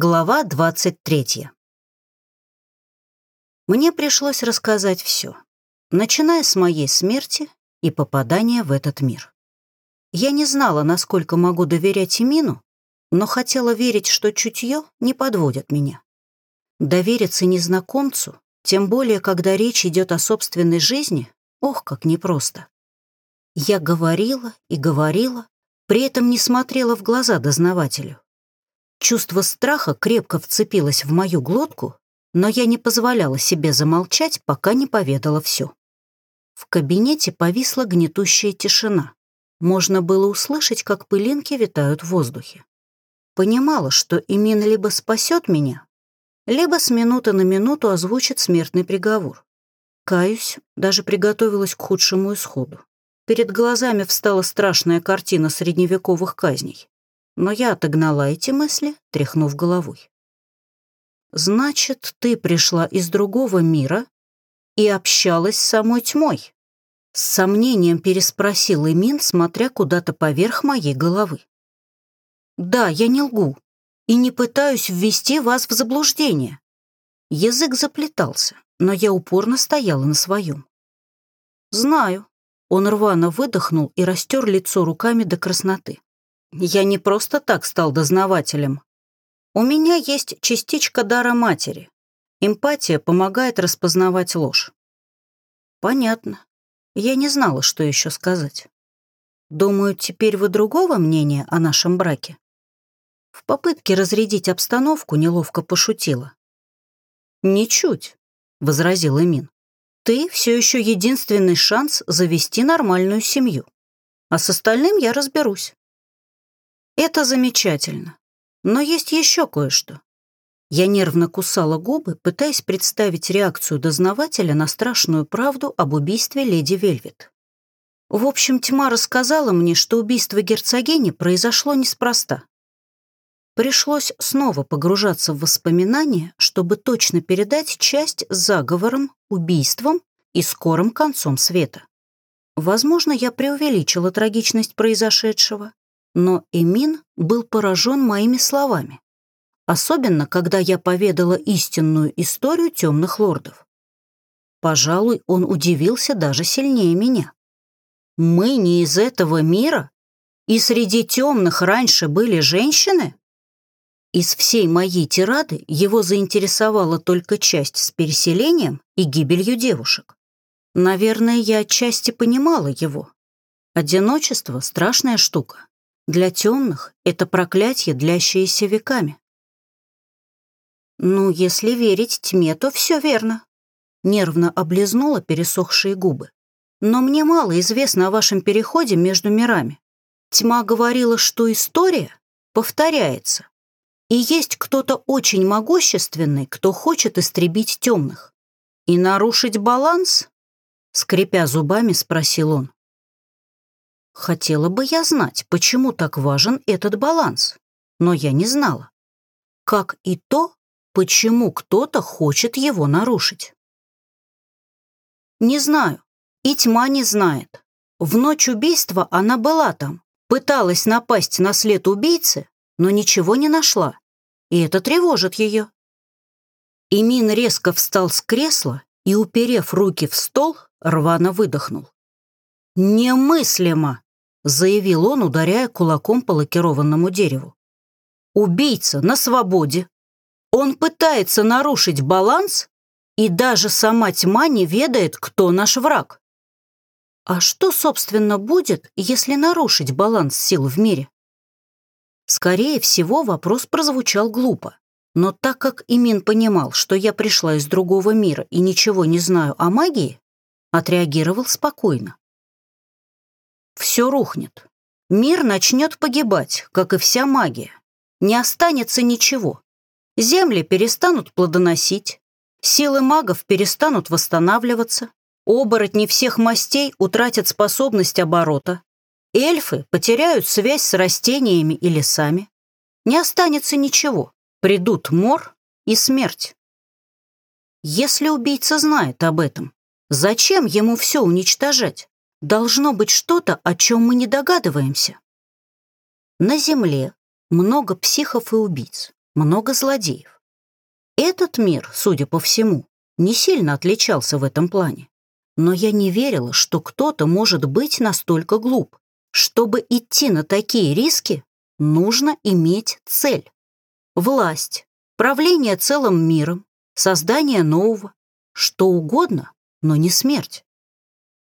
Глава 23. Мне пришлось рассказать все, начиная с моей смерти и попадания в этот мир. Я не знала, насколько могу доверять Имину, но хотела верить, что чутье не подводит меня. Довериться незнакомцу, тем более, когда речь идет о собственной жизни, ох, как непросто. Я говорила и говорила, при этом не смотрела в глаза дознавателю. Чувство страха крепко вцепилось в мою глотку, но я не позволяла себе замолчать, пока не поведала все. В кабинете повисла гнетущая тишина. Можно было услышать, как пылинки витают в воздухе. Понимала, что Имин либо спасет меня, либо с минуты на минуту озвучит смертный приговор. Каюсь, даже приготовилась к худшему исходу. Перед глазами встала страшная картина средневековых казней но я отогнала эти мысли, тряхнув головой. «Значит, ты пришла из другого мира и общалась с самой тьмой?» С сомнением переспросил Эмин, смотря куда-то поверх моей головы. «Да, я не лгу и не пытаюсь ввести вас в заблуждение». Язык заплетался, но я упорно стояла на своем. «Знаю». Он рвано выдохнул и растер лицо руками до красноты. Я не просто так стал дознавателем. У меня есть частичка дара матери. Эмпатия помогает распознавать ложь. Понятно. Я не знала, что еще сказать. Думаю, теперь вы другого мнения о нашем браке? В попытке разрядить обстановку неловко пошутила. «Ничуть», — возразил Эмин. «Ты все еще единственный шанс завести нормальную семью. А с остальным я разберусь. Это замечательно. Но есть еще кое-что. Я нервно кусала губы, пытаясь представить реакцию дознавателя на страшную правду об убийстве леди Вельвет. В общем, тьма рассказала мне, что убийство герцогини произошло неспроста. Пришлось снова погружаться в воспоминания, чтобы точно передать часть с заговором, убийством и скорым концом света. Возможно, я преувеличила трагичность произошедшего, но Эмин был поражен моими словами, особенно когда я поведала истинную историю темных лордов. Пожалуй, он удивился даже сильнее меня. «Мы не из этого мира? И среди темных раньше были женщины?» Из всей моей тирады его заинтересовала только часть с переселением и гибелью девушек. Наверное, я отчасти понимала его. Одиночество — страшная штука. Для темных это проклятие, длящееся веками. Ну, если верить тьме, то все верно. Нервно облизнула пересохшие губы. Но мне мало известно о вашем переходе между мирами. Тьма говорила, что история повторяется. И есть кто-то очень могущественный, кто хочет истребить темных. И нарушить баланс? Скрипя зубами, спросил он. Хотела бы я знать, почему так важен этот баланс, но я не знала. Как и то, почему кто-то хочет его нарушить. Не знаю, и тьма не знает. В ночь убийства она была там, пыталась напасть на след убийцы, но ничего не нашла, и это тревожит ее. Имин резко встал с кресла и, уперев руки в стол, рвано выдохнул. «Немыслимо!» Заявил он, ударяя кулаком по лакированному дереву. «Убийца на свободе. Он пытается нарушить баланс, и даже сама тьма не ведает, кто наш враг. А что, собственно, будет, если нарушить баланс сил в мире? Скорее всего, вопрос прозвучал глупо. Но так как Имин понимал, что я пришла из другого мира и ничего не знаю о магии, отреагировал спокойно все рухнет. Мир начнет погибать, как и вся магия. Не останется ничего. Земли перестанут плодоносить, силы магов перестанут восстанавливаться, оборотни всех мастей утратят способность оборота, эльфы потеряют связь с растениями и лесами. Не останется ничего. Придут мор и смерть. Если убийца знает об этом, зачем ему все уничтожать? Должно быть что-то, о чем мы не догадываемся. На Земле много психов и убийц. много злодеев. Этот мир, судя по всему, не сильно отличался в этом плане. Но я не верила, что кто-то может быть настолько глуп. Чтобы идти на такие риски, нужно иметь цель. Власть, правление целым миром, создание нового, что угодно, но не смерть.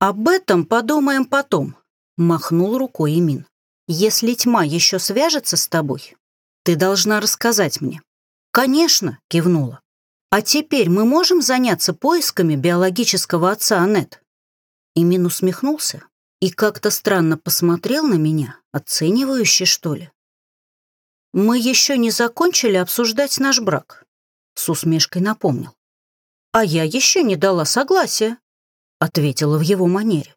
Об этом подумаем потом, махнул рукой Имин. Если тьма еще свяжется с тобой, ты должна рассказать мне. Конечно, кивнула. А теперь мы можем заняться поисками биологического отца Аннет? Имин усмехнулся и как-то странно посмотрел на меня, оценивающе, что ли. Мы еще не закончили обсуждать наш брак, с усмешкой напомнил. А я еще не дала согласия, ответила в его манере.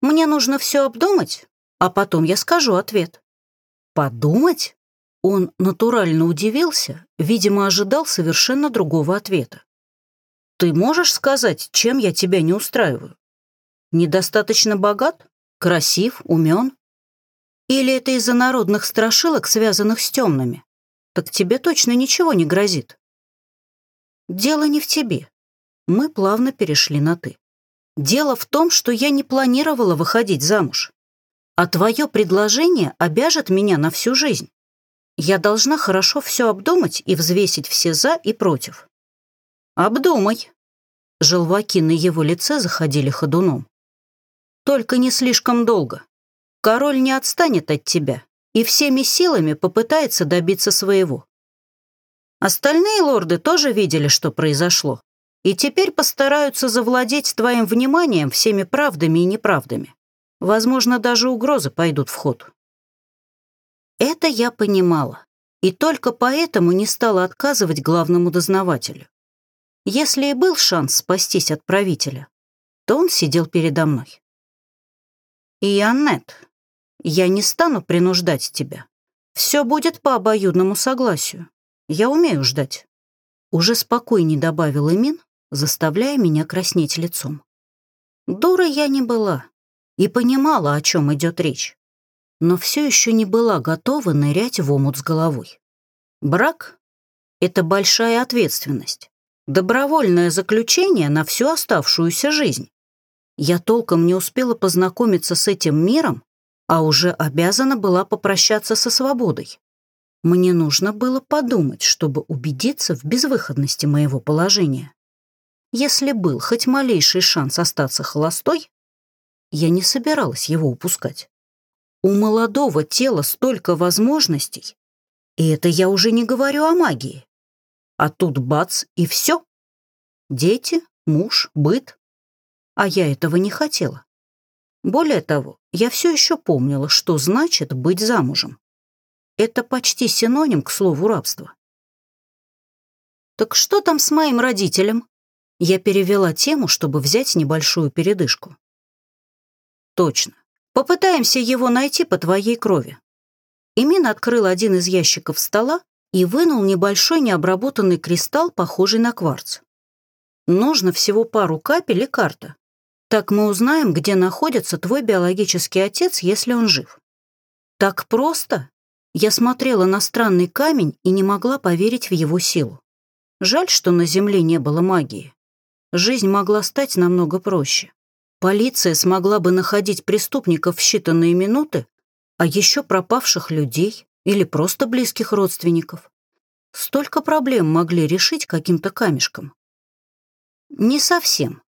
Мне нужно все обдумать, а потом я скажу ответ. Подумать? Он натурально удивился, видимо, ожидал совершенно другого ответа. «Ты можешь сказать, чем я тебя не устраиваю? Недостаточно богат? Красив? Умен? Или это из-за народных страшилок, связанных с темными? Так тебе точно ничего не грозит». «Дело не в тебе». Мы плавно перешли на «ты». «Дело в том, что я не планировала выходить замуж. А твое предложение обяжет меня на всю жизнь. Я должна хорошо все обдумать и взвесить все «за» и «против». «Обдумай». Желваки на его лице заходили ходуном. «Только не слишком долго. Король не отстанет от тебя и всеми силами попытается добиться своего. Остальные лорды тоже видели, что произошло, и теперь постараются завладеть твоим вниманием всеми правдами и неправдами. Возможно, даже угрозы пойдут в ход. Это я понимала, и только поэтому не стала отказывать главному дознавателю. Если и был шанс спастись от правителя, то он сидел передо мной. И, Аннет, я не стану принуждать тебя. Все будет по обоюдному согласию. Я умею ждать. Уже спокойней добавил Эмин, заставляя меня краснеть лицом. Дура я не была и понимала, о чем идет речь но все еще не была готова нырять в омут с головой. Брак — это большая ответственность, добровольное заключение на всю оставшуюся жизнь. Я толком не успела познакомиться с этим миром, а уже обязана была попрощаться со свободой. Мне нужно было подумать, чтобы убедиться в безвыходности моего положения. Если был хоть малейший шанс остаться холостой, я не собиралась его упускать. У молодого тела столько возможностей. И это я уже не говорю о магии. А тут бац, и все. Дети, муж, быт. А я этого не хотела. Более того, я все еще помнила, что значит быть замужем. Это почти синоним к слову рабства. «Так что там с моим родителем?» Я перевела тему, чтобы взять небольшую передышку. «Точно. Попытаемся его найти по твоей крови». Имин открыл один из ящиков стола и вынул небольшой необработанный кристалл, похожий на кварц. Нужно всего пару капель и карта. Так мы узнаем, где находится твой биологический отец, если он жив. Так просто? Я смотрела на странный камень и не могла поверить в его силу. Жаль, что на Земле не было магии. Жизнь могла стать намного проще. Полиция смогла бы находить преступников в считанные минуты, а еще пропавших людей или просто близких родственников. Столько проблем могли решить каким-то камешком. Не совсем.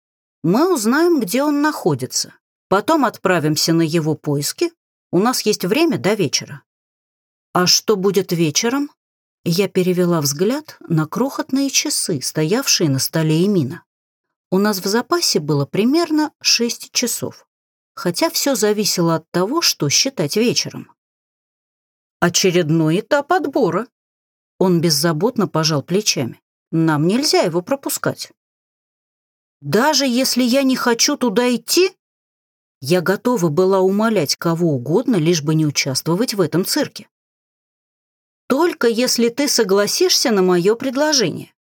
Мы узнаем, где он находится. Потом отправимся на его поиски. У нас есть время до вечера. А что будет вечером? Я перевела взгляд на крохотные часы, стоявшие на столе Эмина. У нас в запасе было примерно 6 часов, хотя все зависело от того, что считать вечером. Очередной этап отбора. Он беззаботно пожал плечами. Нам нельзя его пропускать. Даже если я не хочу туда идти, я готова была умолять кого угодно, лишь бы не участвовать в этом цирке. Только если ты согласишься на мое предложение.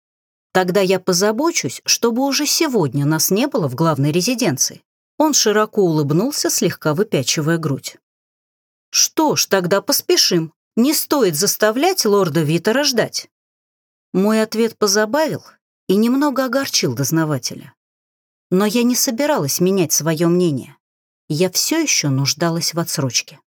Тогда я позабочусь, чтобы уже сегодня нас не было в главной резиденции. Он широко улыбнулся, слегка выпячивая грудь. Что ж, тогда поспешим. Не стоит заставлять лорда Витера ждать. Мой ответ позабавил и немного огорчил дознавателя. Но я не собиралась менять свое мнение. Я все еще нуждалась в отсрочке.